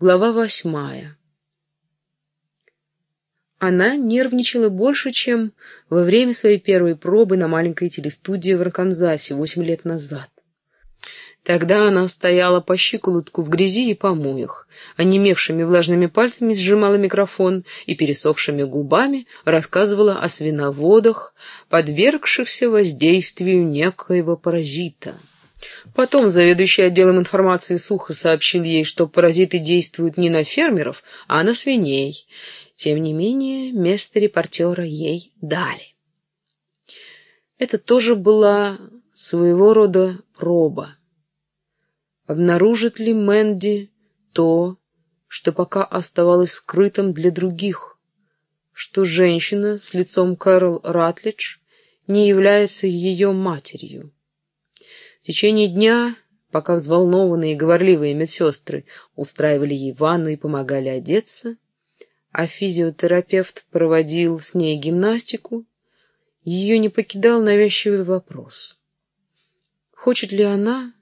Глава восьмая. Она нервничала больше, чем во время своей первой пробы на маленькой телестудии в Арканзасе восемь лет назад. Тогда она стояла по щиколотку в грязи и помоях, онемевшими влажными пальцами сжимала микрофон и пересохшими губами рассказывала о свиноводах, подвергшихся воздействию некоего паразита. Потом заведующий отделом информации сухо сообщил ей, что паразиты действуют не на фермеров, а на свиней. Тем не менее, место репортера ей дали. Это тоже была своего рода проба. Обнаружит ли Мэнди то, что пока оставалось скрытым для других, что женщина с лицом Кэрол Ратлидж не является ее матерью? Течение дня, пока взволнованные и говорливые медсестры устраивали ей ванну и помогали одеться, а физиотерапевт проводил с ней гимнастику, ее не покидал навязчивый вопрос. Хочет ли она,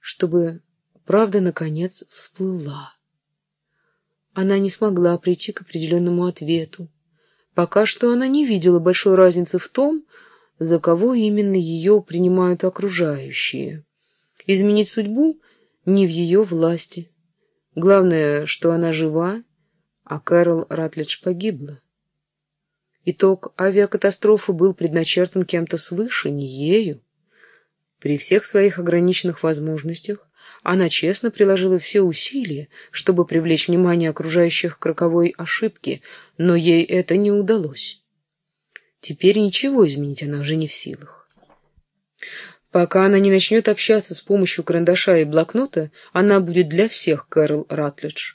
чтобы правда, наконец, всплыла? Она не смогла прийти к определенному ответу. Пока что она не видела большой разницы в том, за кого именно ее принимают окружающие. Изменить судьбу не в ее власти. Главное, что она жива, а Кэрол Ратлидж погибла. Итог авиакатастрофы был предначертан кем-то свыше, не ею. При всех своих ограниченных возможностях она честно приложила все усилия, чтобы привлечь внимание окружающих к роковой ошибке, но ей это не удалось. Теперь ничего изменить она уже не в силах. Пока она не начнет общаться с помощью карандаша и блокнота, она будет для всех Кэрол Ратлидж.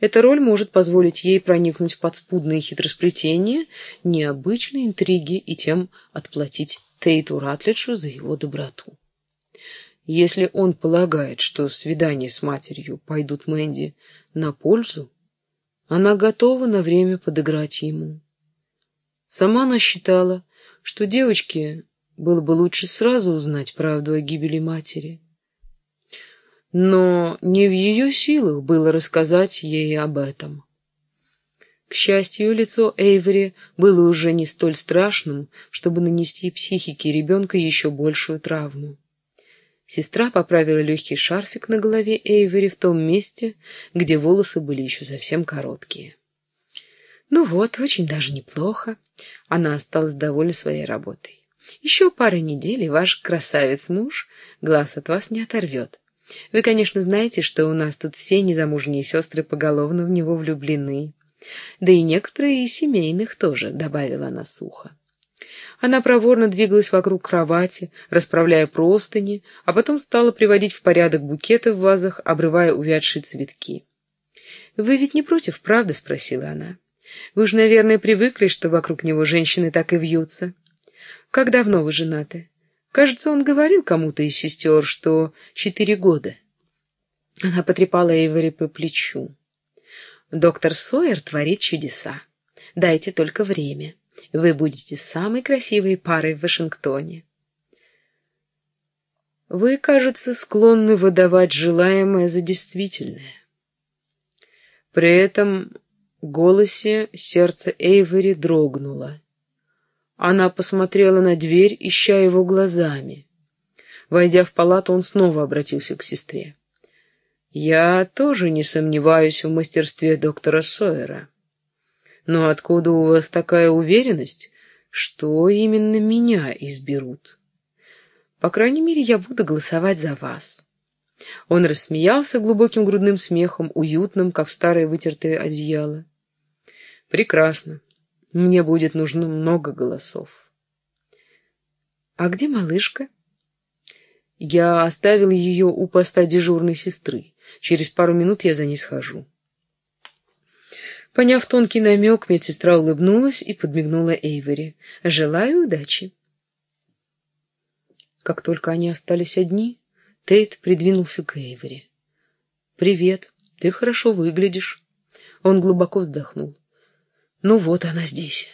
Эта роль может позволить ей проникнуть в подспудные хитросплетения, необычные интриги и тем отплатить Тейту Ратлиджу за его доброту. Если он полагает, что свидания с матерью пойдут Мэнди на пользу, она готова на время подыграть ему. Сама она считала, что девочке было бы лучше сразу узнать правду о гибели матери. Но не в ее силах было рассказать ей об этом. К счастью, лицо Эйвери было уже не столь страшным, чтобы нанести психике ребенка еще большую травму. Сестра поправила легкий шарфик на голове Эйвери в том месте, где волосы были еще совсем короткие. Ну вот, очень даже неплохо. Она осталась довольна своей работой. Еще пара недель, и ваш красавец-муж глаз от вас не оторвет. Вы, конечно, знаете, что у нас тут все незамужние сестры поголовно в него влюблены. Да и некоторые из семейных тоже, добавила она сухо. Она проворно двигалась вокруг кровати, расправляя простыни, а потом стала приводить в порядок букеты в вазах, обрывая увядшие цветки. «Вы ведь не против, правда?» — спросила она. Вы же, наверное, привыкли, что вокруг него женщины так и вьются. Как давно вы женаты? Кажется, он говорил кому-то из сестер, что четыре года. Она потрепала Эйвори по плечу. Доктор Сойер творит чудеса. Дайте только время. Вы будете самой красивой парой в Вашингтоне. Вы, кажется, склонны выдавать желаемое за действительное. При этом голосе сердце Эйвери дрогнуло. Она посмотрела на дверь, ища его глазами. Войдя в палату, он снова обратился к сестре. «Я тоже не сомневаюсь в мастерстве доктора Сойера. Но откуда у вас такая уверенность, что именно меня изберут? По крайней мере, я буду голосовать за вас». Он рассмеялся глубоким грудным смехом, уютным, как старое вытертое одеяло. «Прекрасно. Мне будет нужно много голосов». «А где малышка?» «Я оставил ее у поста дежурной сестры. Через пару минут я за ней схожу». Поняв тонкий намек, медсестра улыбнулась и подмигнула Эйвери. «Желаю удачи». Как только они остались одни, Тейт придвинулся к Эйвери. «Привет, ты хорошо выглядишь». Он глубоко вздохнул. «Ну вот она здесь.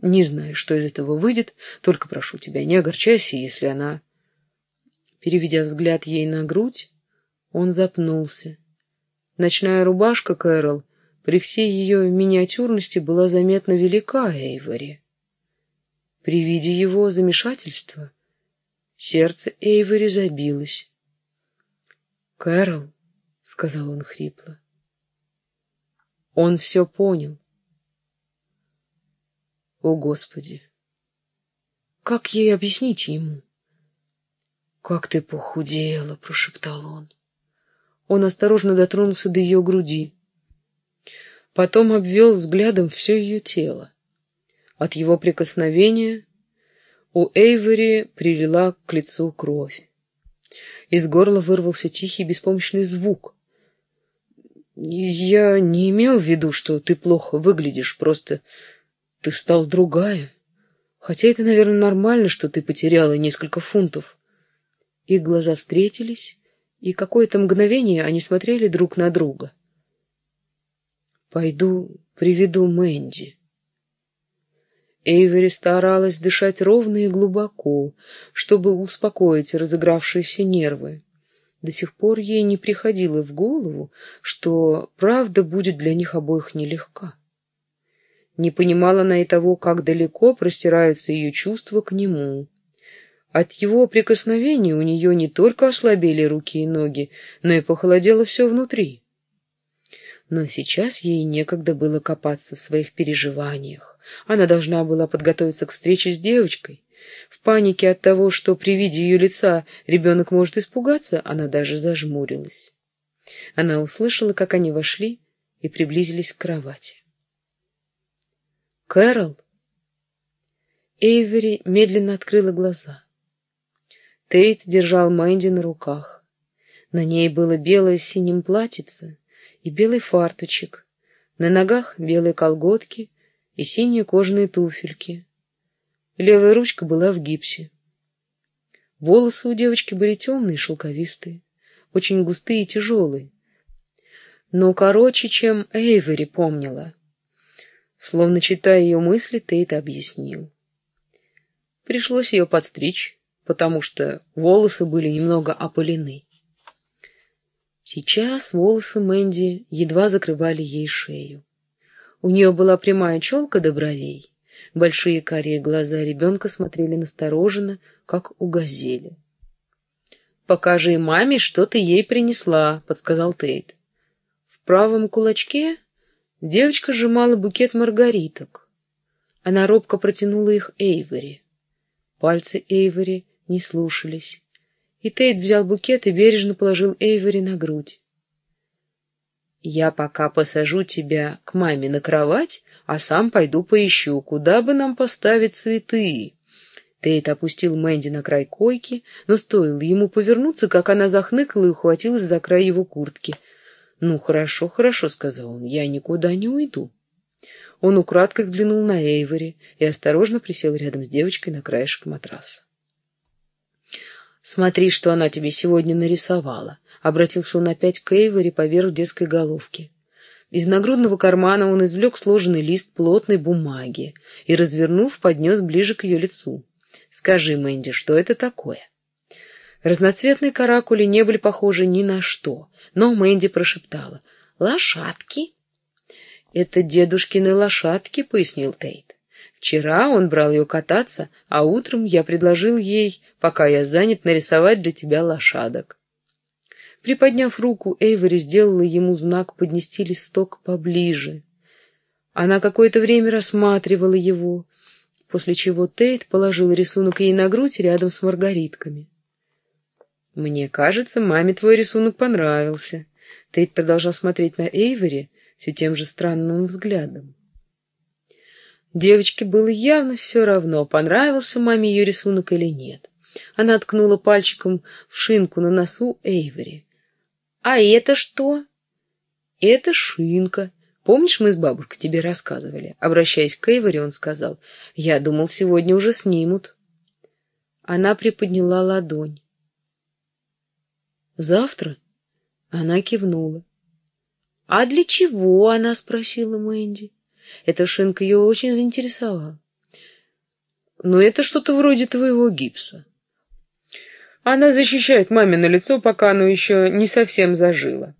Не знаю, что из этого выйдет, только прошу тебя, не огорчайся, если она...» Переведя взгляд ей на грудь, он запнулся. Ночная рубашка Кэрол при всей ее миниатюрности была заметно велика Эйвори. При виде его замешательства сердце Эйвори забилось. «Кэрол», — сказал он хрипло, — он все понял. О, Господи! Как ей объяснить ему? «Как ты похудела!» — прошептал он. Он осторожно дотронулся до ее груди. Потом обвел взглядом все ее тело. От его прикосновения у Эйвери прилила к лицу кровь. Из горла вырвался тихий беспомощный звук. «Я не имел в виду, что ты плохо выглядишь, просто ты стал другая. Хотя это, наверное, нормально, что ты потеряла несколько фунтов». Их глаза встретились, и какое-то мгновение они смотрели друг на друга. «Пойду приведу Мэнди». Эйвери старалась дышать ровно и глубоко, чтобы успокоить разыгравшиеся нервы. До сих пор ей не приходило в голову, что правда будет для них обоих нелегка. Не понимала она и того, как далеко простираются ее чувства к нему. От его прикосновений у нее не только ослабели руки и ноги, но и похолодело все внутри. Но сейчас ей некогда было копаться в своих переживаниях. Она должна была подготовиться к встрече с девочкой. В панике от того, что при виде ее лица ребенок может испугаться, она даже зажмурилась. Она услышала, как они вошли и приблизились к кровати. «Кэрол?» Эйвери медленно открыла глаза. Тейт держал Мэнди на руках. На ней было белое с синим платьице и белый фарточек, на ногах белые колготки и синие кожаные туфельки. Левая ручка была в гипсе. Волосы у девочки были темные, шелковистые, очень густые и тяжелые, но короче, чем Эйвери помнила. Словно читая ее мысли, Тейт объяснил. Пришлось ее подстричь, потому что волосы были немного опылены. Сейчас волосы Мэнди едва закрывали ей шею. У нее была прямая челка до бровей. Большие карие глаза ребенка смотрели настороженно, как у газели. «Покажи маме, что ты ей принесла», — подсказал Тейт. В правом кулачке девочка сжимала букет маргариток. Она робко протянула их Эйвори. Пальцы Эйвори не слушались, и Тейт взял букет и бережно положил Эйвори на грудь. Я пока посажу тебя к маме на кровать, а сам пойду поищу, куда бы нам поставить цветы. Тейт опустил Мэнди на край койки, но стоило ему повернуться, как она захныкала и ухватилась за край его куртки. «Ну, хорошо, хорошо», — сказал он, — «я никуда не уйду». Он украдкой взглянул на Эйвори и осторожно присел рядом с девочкой на краешек матраса. «Смотри, что она тебе сегодня нарисовала», — обратился он опять к Эйвори поверх детской головки. Из нагрудного кармана он извлек сложенный лист плотной бумаги и, развернув, поднес ближе к ее лицу. «Скажи, Мэнди, что это такое?» Разноцветные каракули не были похожи ни на что, но Мэнди прошептала. «Лошадки». «Это дедушкины лошадки», — пояснил Тейт. Вчера он брал ее кататься, а утром я предложил ей, пока я занят, нарисовать для тебя лошадок. Приподняв руку, Эйвори сделала ему знак поднести листок поближе. Она какое-то время рассматривала его, после чего Тейт положил рисунок ей на грудь рядом с маргаритками. «Мне кажется, маме твой рисунок понравился». Тейт продолжал смотреть на Эйвори все тем же странным взглядом. Девочке было явно все равно, понравился маме ее рисунок или нет. Она ткнула пальчиком в шинку на носу Эйвери. «А это что?» «Это шинка. Помнишь, мы с бабушкой тебе рассказывали?» Обращаясь к Эйвери, он сказал, «Я думал, сегодня уже снимут». Она приподняла ладонь. «Завтра?» Она кивнула. «А для чего?» — она спросила Мэнди. Эта шинка ее очень заинтересовала. «Но это что-то вроде твоего гипса». Она защищает мамино лицо, пока оно еще не совсем зажило.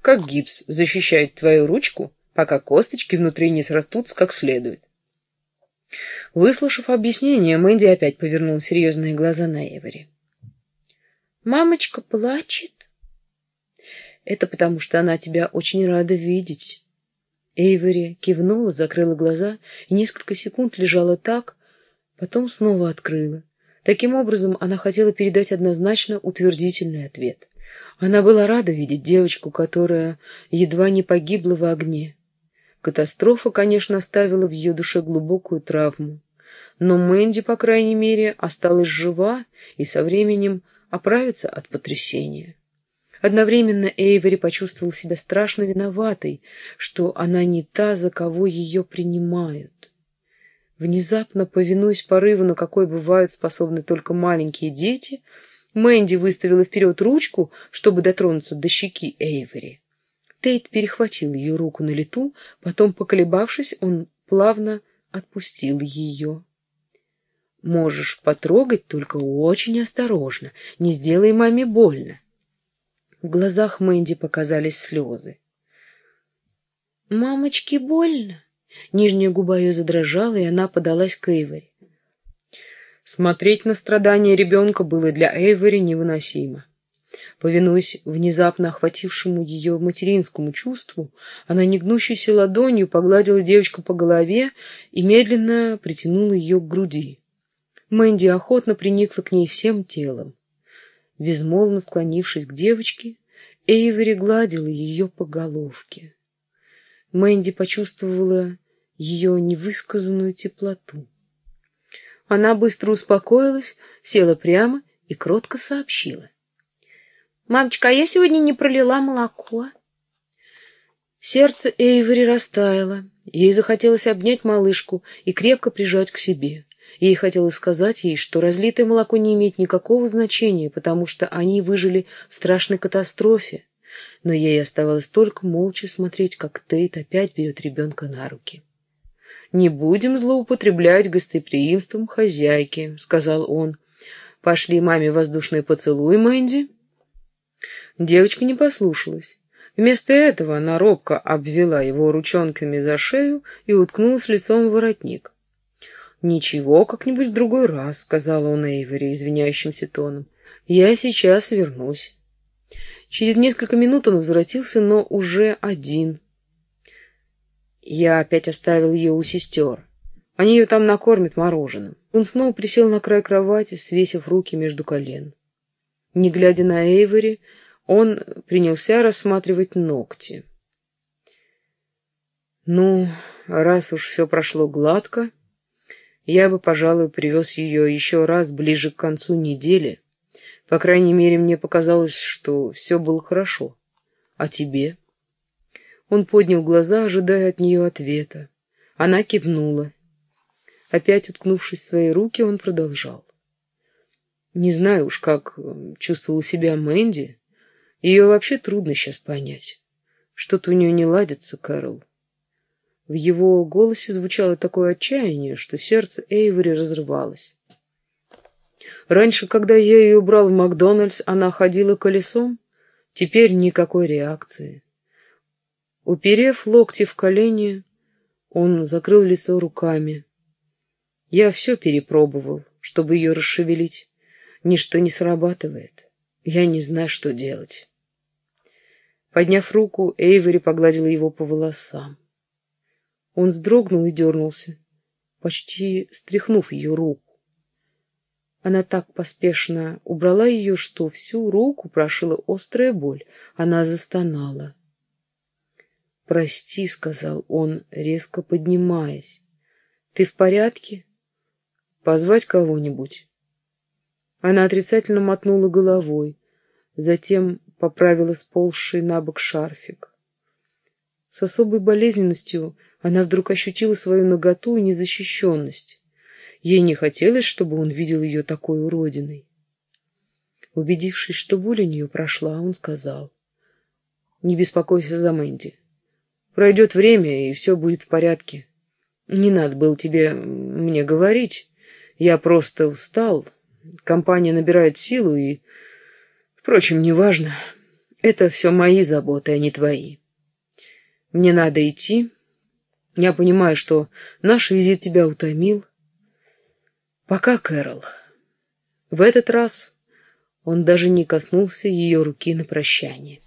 как гипс защищает твою ручку, пока косточки внутри не срастутся как следует. Выслушав объяснение, Мэнди опять повернула серьезные глаза на Эвери. «Мамочка плачет?» «Это потому, что она тебя очень рада видеть». Эйвери кивнула, закрыла глаза и несколько секунд лежала так, потом снова открыла. Таким образом, она хотела передать однозначно утвердительный ответ. Она была рада видеть девочку, которая едва не погибла в огне. Катастрофа, конечно, оставила в ее душе глубокую травму. Но Мэнди, по крайней мере, осталась жива и со временем оправится от потрясения. Одновременно Эйвери почувствовал себя страшно виноватой, что она не та, за кого ее принимают. Внезапно, повинуясь порыву, на какой бывают способны только маленькие дети, Мэнди выставила вперед ручку, чтобы дотронуться до щеки Эйвери. Тейт перехватил ее руку на лету, потом, поколебавшись, он плавно отпустил ее. «Можешь потрогать, только очень осторожно, не сделай маме больно». В глазах Мэнди показались слезы. «Мамочке больно?» Нижняя губа ее задрожала, и она подалась к Эйвори. Смотреть на страдания ребенка было для Эйвори невыносимо. Повинуясь внезапно охватившему ее материнскому чувству, она негнущейся ладонью погладила девочку по голове и медленно притянула ее к груди. Мэнди охотно приникла к ней всем телом. Безмолвно склонившись к девочке, Эйвери гладила ее по головке. Мэнди почувствовала ее невысказанную теплоту. Она быстро успокоилась, села прямо и кротко сообщила. «Мамочка, а я сегодня не пролила молоко». Сердце Эйвери растаяло. Ей захотелось обнять малышку и крепко прижать к себе. Ей хотелось сказать ей, что разлитое молоко не имеет никакого значения, потому что они выжили в страшной катастрофе. Но ей оставалось только молча смотреть, как Тейт опять берет ребенка на руки. «Не будем злоупотреблять гостеприимством хозяйки», — сказал он. «Пошли маме воздушный поцелуй, Мэнди». Девочка не послушалась. Вместо этого она робко обвела его ручонками за шею и уткнулась лицом в воротник. «Ничего, как-нибудь в другой раз», — сказала он Эйвери извиняющимся тоном. «Я сейчас вернусь». Через несколько минут он возвратился, но уже один. Я опять оставил ее у сестер. Они ее там накормят мороженым. Он снова присел на край кровати, свесив руки между колен. Не глядя на Эйвори, он принялся рассматривать ногти. Ну, раз уж все прошло гладко, я бы, пожалуй, привез ее еще раз ближе к концу недели. По крайней мере, мне показалось, что все было хорошо. А тебе? Он поднял глаза, ожидая от нее ответа. Она кивнула. Опять уткнувшись в свои руки, он продолжал. Не знаю уж, как чувствовала себя Мэнди. Ее вообще трудно сейчас понять. Что-то у нее не ладится, Кэрол. В его голосе звучало такое отчаяние, что сердце Эйвори разрывалось. Раньше, когда я ее убрал в Макдональдс, она ходила колесом. Теперь никакой реакции. Уперев локти в колени, он закрыл лицо руками. Я все перепробовал, чтобы ее расшевелить. Ничто не срабатывает. Я не знаю, что делать. Подняв руку, Эйвери погладила его по волосам. Он вздрогнул и дернулся, почти стряхнув ее руку. Она так поспешно убрала ее, что всю руку прошила острая боль. Она застонала. «Прости», — сказал он, резко поднимаясь. «Ты в порядке? Позвать кого-нибудь?» Она отрицательно мотнула головой, затем поправила сползший на бок шарфик. С особой болезненностью она вдруг ощутила свою наготу и незащищенность. Ей не хотелось, чтобы он видел ее такой уродиной. Убедившись, что боль у нее прошла, он сказал, «Не беспокойся за Мэнди. Пройдет время, и все будет в порядке. Не надо было тебе мне говорить. Я просто устал. Компания набирает силу, и... Впрочем, неважно. Это все мои заботы, а не твои. Мне надо идти. Я понимаю, что наш визит тебя утомил. Пока, Кэрол. В этот раз он даже не коснулся ее руки на прощание.